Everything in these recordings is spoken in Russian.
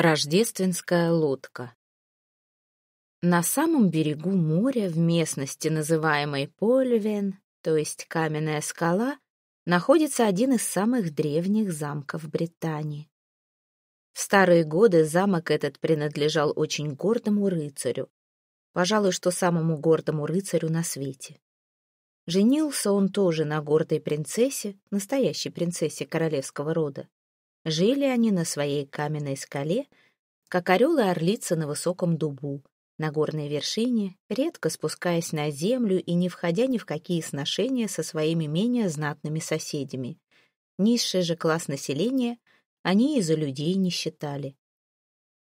Рождественская лодка На самом берегу моря, в местности, называемой Польвен, то есть каменная скала, находится один из самых древних замков Британии. В старые годы замок этот принадлежал очень гордому рыцарю, пожалуй, что самому гордому рыцарю на свете. Женился он тоже на гордой принцессе, настоящей принцессе королевского рода. Жили они на своей каменной скале, как орел и орлица на высоком дубу, на горной вершине, редко спускаясь на землю и не входя ни в какие сношения со своими менее знатными соседями. Низший же класс населения они из-за людей не считали.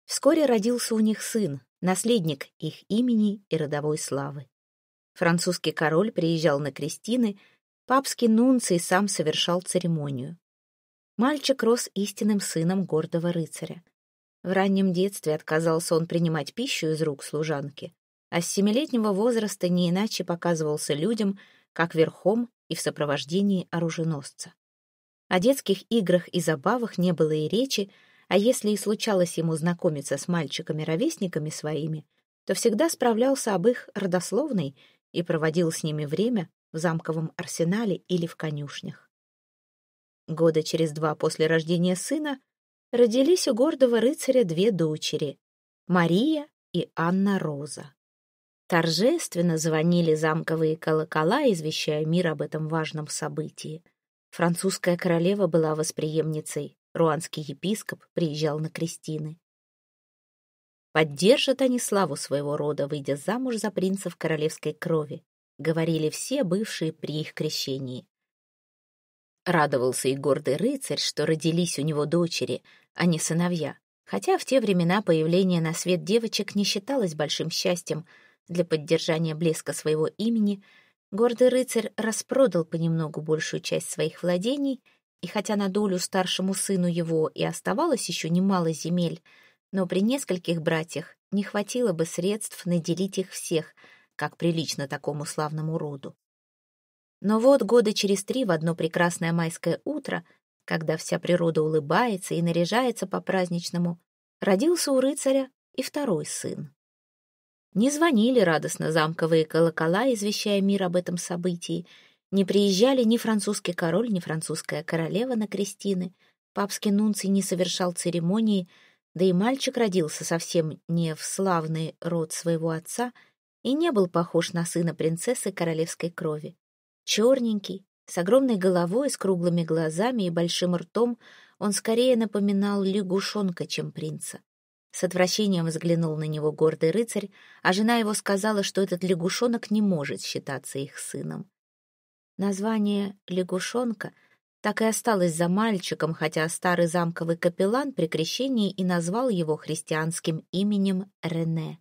Вскоре родился у них сын, наследник их имени и родовой славы. Французский король приезжал на крестины, папский нунций сам совершал церемонию. Мальчик рос истинным сыном гордого рыцаря. В раннем детстве отказался он принимать пищу из рук служанки, а с семилетнего возраста не иначе показывался людям, как верхом и в сопровождении оруженосца. О детских играх и забавах не было и речи, а если и случалось ему знакомиться с мальчиками-ровесниками своими, то всегда справлялся об их родословной и проводил с ними время в замковом арсенале или в конюшнях. Года через два после рождения сына родились у гордого рыцаря две дочери — Мария и Анна Роза. Торжественно звонили замковые колокола, извещая мир об этом важном событии. Французская королева была восприемницей, руанский епископ приезжал на крестины. Поддержат они славу своего рода, выйдя замуж за принцев королевской крови, говорили все бывшие при их крещении. Радовался и гордый рыцарь, что родились у него дочери, а не сыновья, хотя в те времена появление на свет девочек не считалось большим счастьем для поддержания блеска своего имени, гордый рыцарь распродал понемногу большую часть своих владений, и хотя на долю старшему сыну его и оставалось еще немало земель, но при нескольких братьях не хватило бы средств наделить их всех, как прилично такому славному роду. Но вот года через три в одно прекрасное майское утро, когда вся природа улыбается и наряжается по-праздничному, родился у рыцаря и второй сын. Не звонили радостно замковые колокола, извещая мир об этом событии, не приезжали ни французский король, ни французская королева на крестины, папский нунций не совершал церемонии, да и мальчик родился совсем не в славный род своего отца и не был похож на сына принцессы королевской крови. Черненький, с огромной головой, с круглыми глазами и большим ртом, он скорее напоминал лягушонка, чем принца. С отвращением взглянул на него гордый рыцарь, а жена его сказала, что этот лягушонок не может считаться их сыном. Название «лягушонка» так и осталось за мальчиком, хотя старый замковый капеллан при крещении и назвал его христианским именем Рене.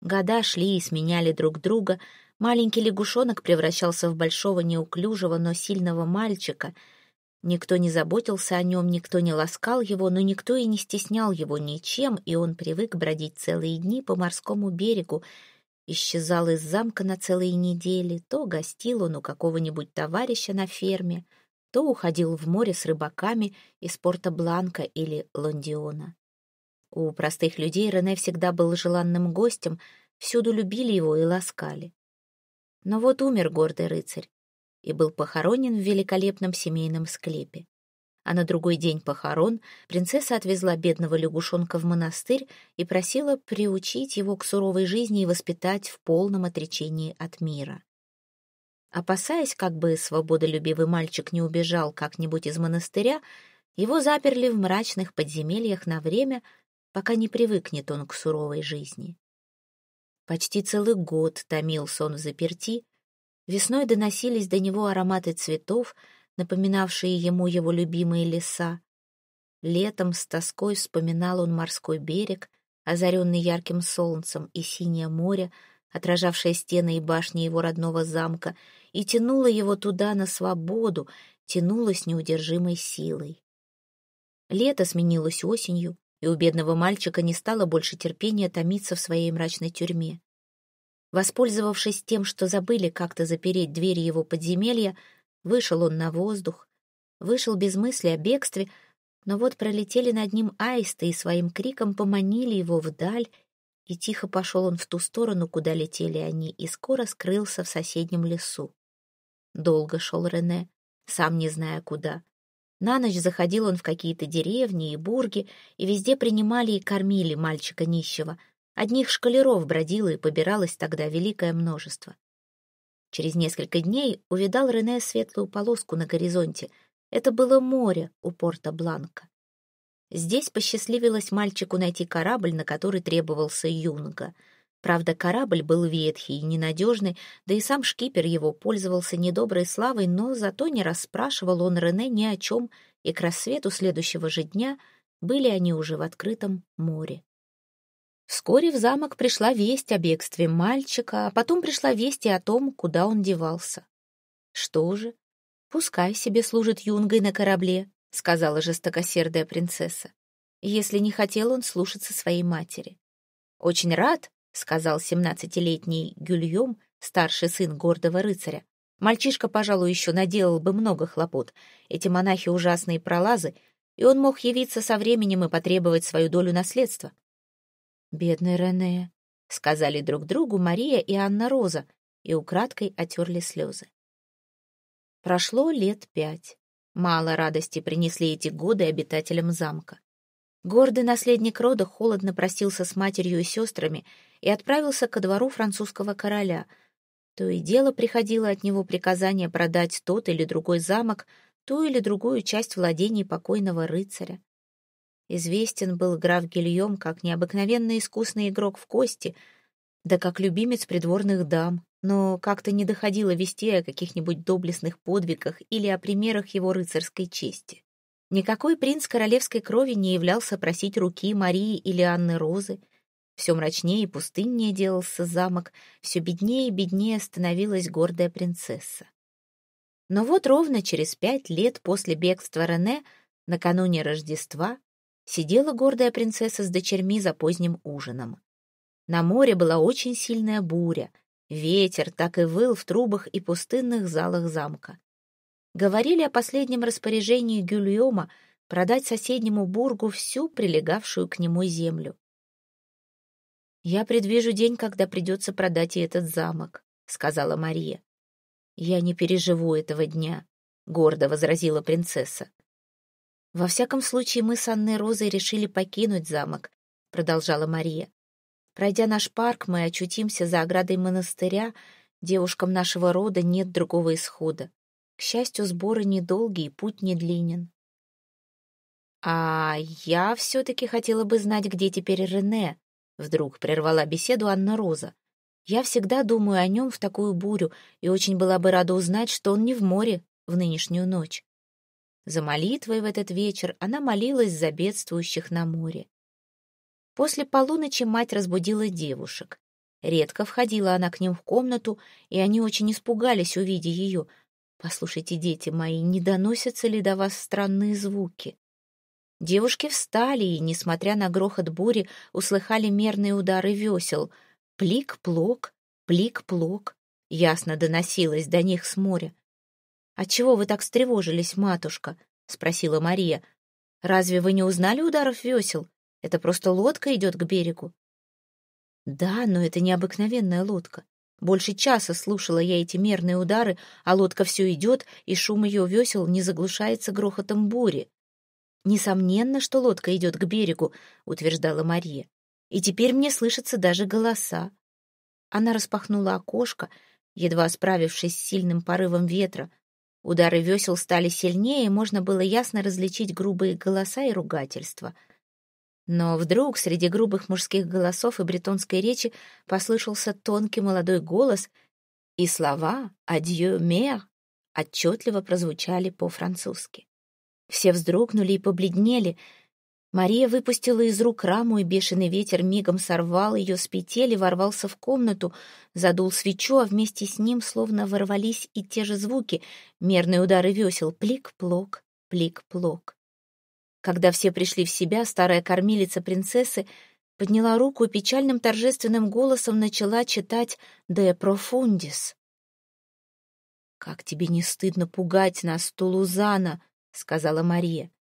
Года шли и сменяли друг друга, Маленький лягушонок превращался в большого неуклюжего, но сильного мальчика. Никто не заботился о нем, никто не ласкал его, но никто и не стеснял его ничем, и он привык бродить целые дни по морскому берегу, исчезал из замка на целые недели, то гостил он у какого-нибудь товарища на ферме, то уходил в море с рыбаками из порта Бланка или Лондиона. У простых людей Рене всегда был желанным гостем, всюду любили его и ласкали. Но вот умер гордый рыцарь и был похоронен в великолепном семейном склепе. А на другой день похорон принцесса отвезла бедного лягушонка в монастырь и просила приучить его к суровой жизни и воспитать в полном отречении от мира. Опасаясь, как бы свободолюбивый мальчик не убежал как-нибудь из монастыря, его заперли в мрачных подземельях на время, пока не привыкнет он к суровой жизни. Почти целый год томился он в заперти. Весной доносились до него ароматы цветов, напоминавшие ему его любимые леса. Летом с тоской вспоминал он морской берег, озаренный ярким солнцем, и синее море, отражавшее стены и башни его родного замка, и тянуло его туда на свободу, тянуло с неудержимой силой. Лето сменилось осенью, и у бедного мальчика не стало больше терпения томиться в своей мрачной тюрьме. Воспользовавшись тем, что забыли как-то запереть двери его подземелья, вышел он на воздух, вышел без мысли о бегстве, Но вот пролетели над ним аисты и своим криком поманили его вдаль, и тихо пошел он в ту сторону, куда летели они, и скоро скрылся в соседнем лесу. Долго шел Рене, сам не зная куда. На ночь заходил он в какие-то деревни и бурги, и везде принимали и кормили мальчика нищего. Одних шкалеров бродило и побиралось тогда великое множество. Через несколько дней увидал Рене светлую полоску на горизонте. Это было море у порта Бланка. Здесь посчастливилось мальчику найти корабль, на который требовался юнга — Правда, корабль был ветхий и ненадежный, да и сам шкипер его пользовался недоброй славой, но зато не расспрашивал он Рене ни о чем, и к рассвету следующего же дня были они уже в открытом море. Вскоре в замок пришла весть о бегстве мальчика, а потом пришла весть и о том, куда он девался. «Что же? Пускай себе служит юнгой на корабле», — сказала жестокосердая принцесса, если не хотел он слушаться своей матери. «Очень рад», сказал семнадцатилетний Гюльем, старший сын гордого рыцаря. Мальчишка, пожалуй, еще наделал бы много хлопот. Эти монахи ужасные пролазы, и он мог явиться со временем и потребовать свою долю наследства. «Бедный Рене», — сказали друг другу Мария и Анна Роза, и украдкой отерли слезы. Прошло лет пять. Мало радости принесли эти годы обитателям замка. Гордый наследник рода холодно простился с матерью и сестрами и отправился ко двору французского короля. То и дело приходило от него приказание продать тот или другой замок, ту или другую часть владений покойного рыцаря. Известен был граф Гильем как необыкновенно искусный игрок в кости, да как любимец придворных дам, но как-то не доходило вести о каких-нибудь доблестных подвигах или о примерах его рыцарской чести. Никакой принц королевской крови не являлся просить руки Марии или Анны Розы. Все мрачнее и пустыннее делался замок, все беднее и беднее становилась гордая принцесса. Но вот ровно через пять лет после бегства Рене, накануне Рождества, сидела гордая принцесса с дочерьми за поздним ужином. На море была очень сильная буря, ветер так и выл в трубах и пустынных залах замка говорили о последнем распоряжении Гюльома продать соседнему бургу всю прилегавшую к нему землю. «Я предвижу день, когда придется продать и этот замок», — сказала Мария. «Я не переживу этого дня», — гордо возразила принцесса. «Во всяком случае, мы с Анной Розой решили покинуть замок», — продолжала Мария. «Пройдя наш парк, мы очутимся за оградой монастыря. Девушкам нашего рода нет другого исхода. К счастью, сборы недолгие, путь не длинен. «А я все-таки хотела бы знать, где теперь Рене», — вдруг прервала беседу Анна Роза. «Я всегда думаю о нем в такую бурю и очень была бы рада узнать, что он не в море в нынешнюю ночь». За молитвой в этот вечер она молилась за бедствующих на море. После полуночи мать разбудила девушек. Редко входила она к ним в комнату, и они очень испугались, увидя ее — Послушайте, дети мои, не доносятся ли до вас странные звуки? Девушки встали и, несмотря на грохот бури, услыхали мерные удары весел. Плик-плок, плик-плок. Ясно доносилось до них с моря. «Отчего вы так встревожились, матушка?» — спросила Мария. «Разве вы не узнали ударов весел? Это просто лодка идет к берегу». «Да, но это необыкновенная лодка. Больше часа слушала я эти мерные удары, а лодка все идет, и шум ее весел не заглушается грохотом бури. «Несомненно, что лодка идет к берегу», — утверждала Мария. «И теперь мне слышатся даже голоса». Она распахнула окошко, едва справившись с сильным порывом ветра. Удары весел стали сильнее, и можно было ясно различить грубые голоса и ругательства — но вдруг среди грубых мужских голосов и бретонской речи послышался тонкий молодой голос, и слова «Адьё, мэр» отчетливо прозвучали по-французски. Все вздрогнули и побледнели. Мария выпустила из рук раму, и бешеный ветер мигом сорвал ее с петель ворвался в комнату, задул свечу, а вместе с ним словно ворвались и те же звуки, мерные удары весел, плик-плок, плик-плок. Когда все пришли в себя, старая кормилица принцессы подняла руку и печальным торжественным голосом начала читать «De profundis». «Как тебе не стыдно пугать нас, Тулузана?» — сказала Мария.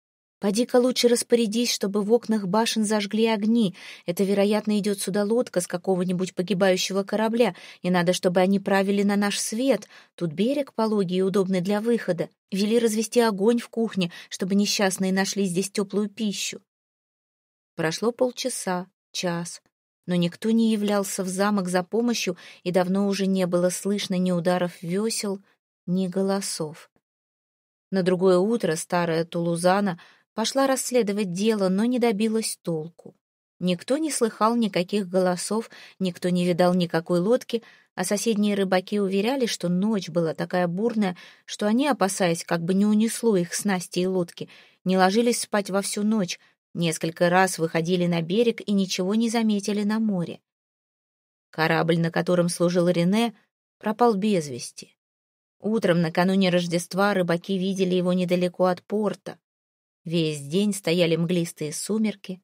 Поди-ка лучше распорядись, чтобы в окнах башен зажгли огни. Это, вероятно, идет сюда лодка с какого-нибудь погибающего корабля, и надо, чтобы они правили на наш свет. Тут берег пологий и удобный для выхода. Вели развести огонь в кухне, чтобы несчастные нашли здесь теплую пищу. Прошло полчаса, час, но никто не являлся в замок за помощью, и давно уже не было слышно ни ударов весел, ни голосов. На другое утро старая Тулузана Пошла расследовать дело, но не добилась толку. Никто не слыхал никаких голосов, никто не видал никакой лодки, а соседние рыбаки уверяли, что ночь была такая бурная, что они, опасаясь, как бы не унесло их снасти и лодки, не ложились спать во всю ночь, несколько раз выходили на берег и ничего не заметили на море. Корабль, на котором служил Рене, пропал без вести. Утром накануне Рождества рыбаки видели его недалеко от порта. Весь день стояли мглистые сумерки,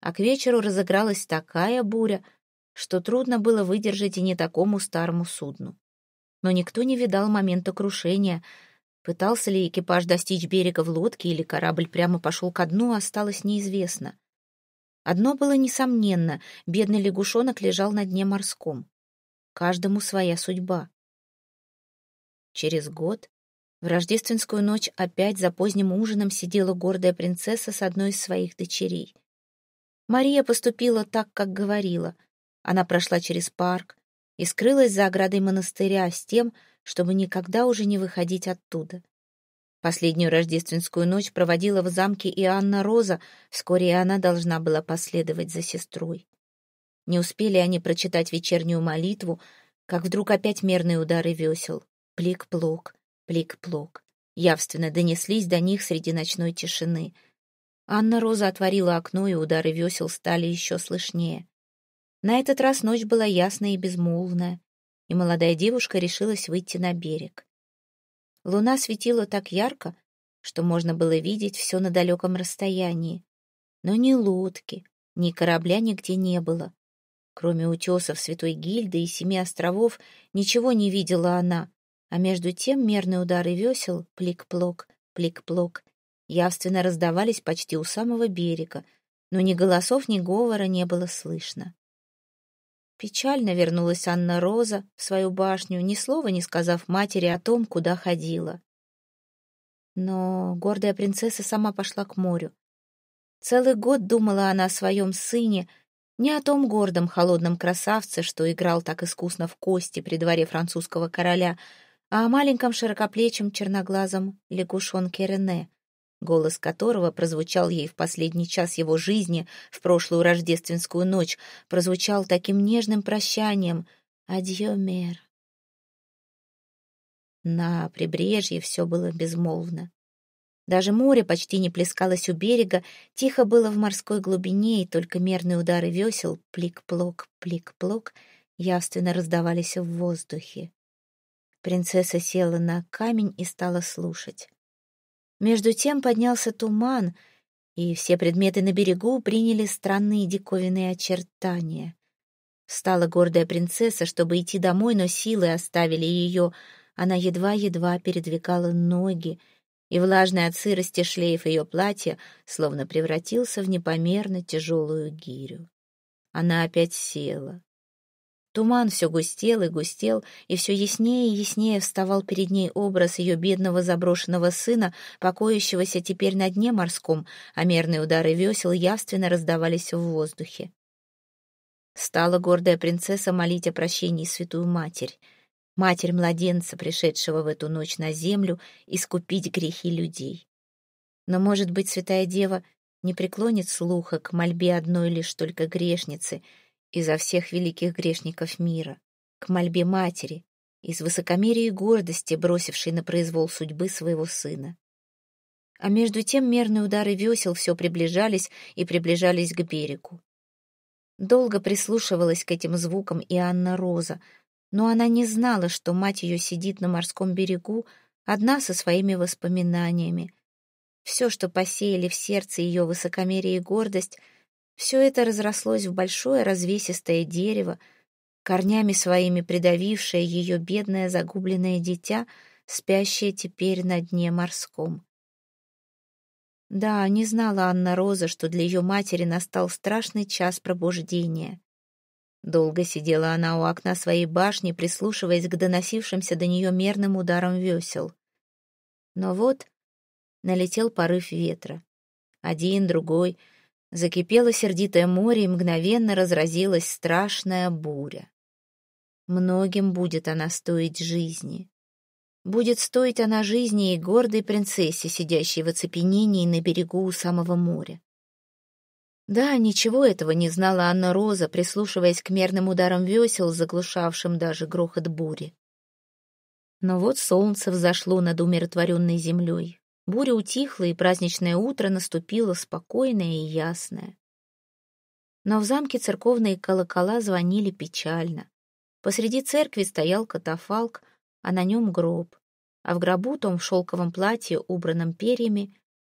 а к вечеру разыгралась такая буря, что трудно было выдержать и не такому старому судну. Но никто не видал момента крушения. Пытался ли экипаж достичь берега в лодке или корабль прямо пошел ко дну, осталось неизвестно. Одно было несомненно — бедный лягушонок лежал на дне морском. Каждому своя судьба. Через год в рождественскую ночь опять за поздним ужином сидела гордая принцесса с одной из своих дочерей. Мария поступила так, как говорила. Она прошла через парк и скрылась за оградой монастыря с тем, чтобы никогда уже не выходить оттуда. Последнюю рождественскую ночь проводила в замке и Анна Роза, вскоре и она должна была последовать за сестрой. Не успели они прочитать вечернюю молитву, как вдруг опять мерные удары весел. Плик-плок, плик-плок. Явственно донеслись до них среди ночной тишины. Анна Роза отворила окно, и удары весел стали еще слышнее. На этот раз ночь была ясная и безмолвная, и молодая девушка решилась выйти на берег. Луна светила так ярко, что можно было видеть все на далеком расстоянии. Но ни лодки, ни корабля нигде не было. Кроме утесов Святой Гильды и Семи островов, ничего не видела она, а между тем мерные удары весел, плик-плок, плик-плок, явственно раздавались почти у самого берега, но ни голосов, ни говора не было слышно. Печально вернулась Анна Роза в свою башню, ни слова не сказав матери о том, куда ходила. Но гордая принцесса сама пошла к морю. Целый год думала она о своем сыне, не о том гордом холодном красавце, что играл так искусно в кости при дворе французского короля, а о маленьком широкоплечем черноглазом лягушонке Рене, голос которого прозвучал ей в последний час его жизни, в прошлую рождественскую ночь, прозвучал таким нежным прощанием «Адьё, мэр». На прибрежье все было безмолвно. Даже море почти не плескалось у берега, тихо было в морской глубине, и только мерные удары весел, плик-плок, плик-плок, явственно раздавались в воздухе. Принцесса села на камень и стала слушать. Между тем поднялся туман, и все предметы на берегу приняли странные диковинные очертания. Встала гордая принцесса, чтобы идти домой, но силы оставили ее. Она едва-едва передвигала ноги, и влажный от сырости шлейф ее платья словно превратился в непомерно тяжелую гирю. Она опять села. Туман все густел и густел, и все яснее и яснее вставал перед ней образ ее бедного заброшенного сына, покоящегося теперь на дне морском, а мерные удары весел явственно раздавались в воздухе. Стала гордая принцесса молить о прощении святую матерь, матерь младенца, пришедшего в эту ночь на землю, искупить грехи людей. Но, может быть, святая дева не преклонит слуха к мольбе одной лишь только грешницы — изо всех великих грешников мира, к мольбе матери, из высокомерия и гордости, бросившей на произвол судьбы своего сына. А между тем мерные удары весел все приближались и приближались к берегу. Долго прислушивалась к этим звукам и Анна Роза, но она не знала, что мать ее сидит на морском берегу, одна со своими воспоминаниями. Все, что посеяли в сердце ее высокомерие и гордость — все это разрослось в большое развесистое дерево, корнями своими придавившее ее бедное загубленное дитя, спящее теперь на дне морском. Да, не знала Анна Роза, что для ее матери настал страшный час пробуждения. Долго сидела она у окна своей башни, прислушиваясь к доносившимся до нее мерным ударам весел. Но вот налетел порыв ветра. Один, другой. Закипело сердитое море, и мгновенно разразилась страшная буря. Многим будет она стоить жизни. Будет стоить она жизни и гордой принцессе, сидящей в оцепенении на берегу у самого моря. Да, ничего этого не знала Анна Роза, прислушиваясь к мерным ударам весел, заглушавшим даже грохот бури. Но вот солнце взошло над умиротворенной землей. Буря утихла, и праздничное утро наступило спокойное и ясное. Но в замке церковные колокола звонили печально. Посреди церкви стоял катафалк, а на нем гроб. А в гробу том в шелковом платье, убранном перьями,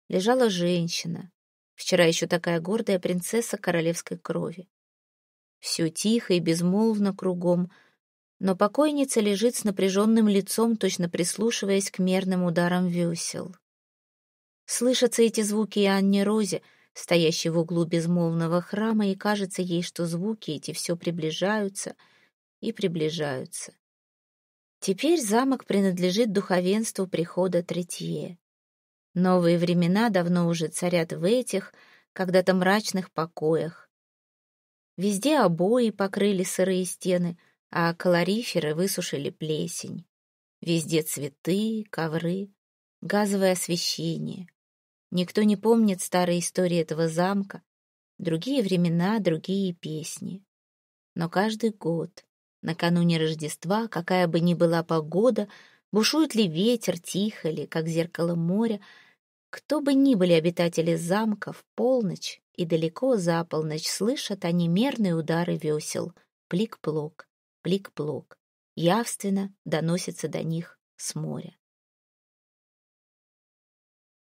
лежала женщина. Вчера еще такая гордая принцесса королевской крови. Все тихо и безмолвно кругом, но покойница лежит с напряженным лицом, точно прислушиваясь к мерным ударам весел. Слышатся эти звуки и Анне Розе, стоящей в углу безмолвного храма, и кажется ей, что звуки эти все приближаются и приближаются. Теперь замок принадлежит духовенству прихода Третье. Новые времена давно уже царят в этих, когда-то мрачных покоях. Везде обои покрыли сырые стены, а калориферы высушили плесень. Везде цветы, ковры, газовое освещение. Никто не помнит старые истории этого замка, другие времена, другие песни. Но каждый год Накануне Рождества, какая бы ни была погода, бушует ли ветер, тихо ли, как зеркало моря, кто бы ни были обитатели замка, в полночь и далеко за полночь слышат они мерные удары весел, плик-плок, плик-плок, явственно доносится до них с моря.